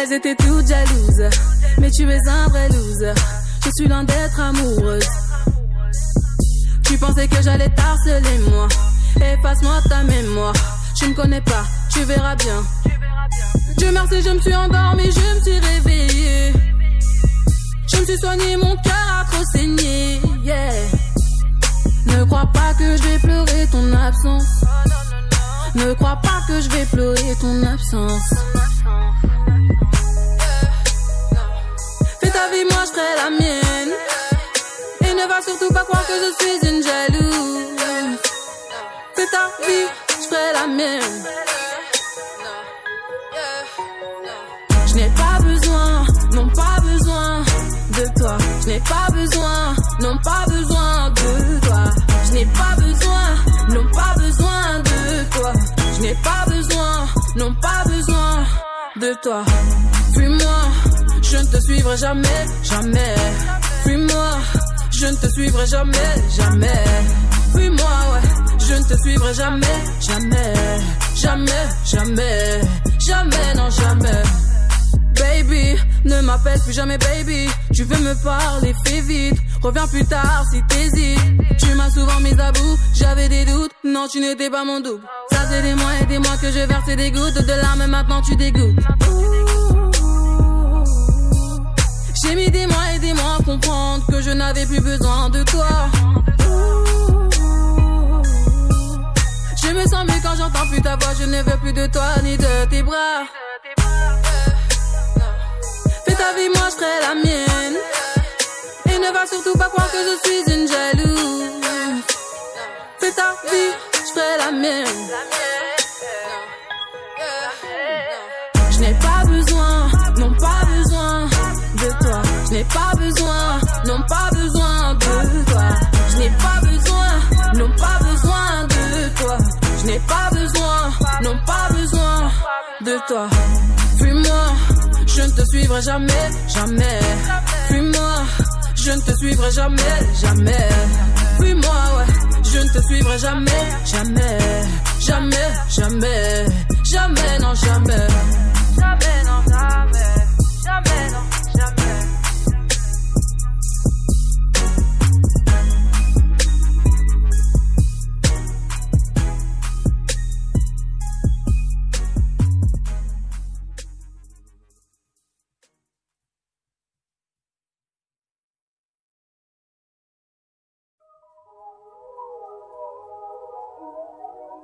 Elles étaient toutes jalouses, mais tu es un vrai loser. Je suis loin d'être amoureuse. Tu pensais que j'allais t'harceler, moi. Efface-moi ta mémoire. Je ne connais pas, tu verras bien. Dieu merci, je me suis endormie, je me suis réveillée. Je me suis soigné, mon cœur a trop saigné. Yeah. Ne crois pas que je vais pleurer ton absence. Ne crois pas que je vais pleurer ton absence. Ta vie, moi je la mienne. Et ne va surtout pas croire que je suis une jalouse. Fais ta vie, je ferai la mienne. Je n'ai pas besoin, non pas besoin de toi. Je n'ai pas besoin, non pas besoin de toi. Je n'ai pas besoin, non pas besoin de toi. Je n'ai pas besoin, non pas besoin de toi. Fuis-moi, je ne te suivrai jamais, jamais. Fuis-moi, je ne te suivrai jamais, jamais. Fuis-moi, ouais, je ne te suivrai jamais, jamais. Jamais, jamais, jamais, non, jamais. Baby, ne m'appelle plus jamais baby. Tu veux me parler, fais vite. Reviens plus tard si t'hésites. Tu m'as souvent mis à bout, j'avais des doutes. Non, tu n'étais pas mon double. Ça c'est des mois et des mois que je versais des gouttes de larmes. Maintenant tu dégoûtes. Mis des mois et des mois à comprendre que je n'avais plus besoin de toi. Je me sens mieux quand j'entends plus ta voix. Je ne veux plus de toi ni de tes bras. Fais ta vie, moi je ferai la mienne. Et ne va surtout pas croire que je suis une jalouse. Fais ta vie, je ferai la mienne. Je n'ai pas besoin, Je n'ai pas besoin, non pas besoin de toi. Je n'ai pas besoin, non pas besoin de toi. Je n'ai pas besoin, non pas besoin de toi. Fuis-moi, je ne te suivrai jamais, jamais. Fuis-moi, je ne te suivrai jamais, jamais. Fuis-moi, ouais, je ne te suivrai jamais, jamais. Jamais, jamais, jamais, non, jamais.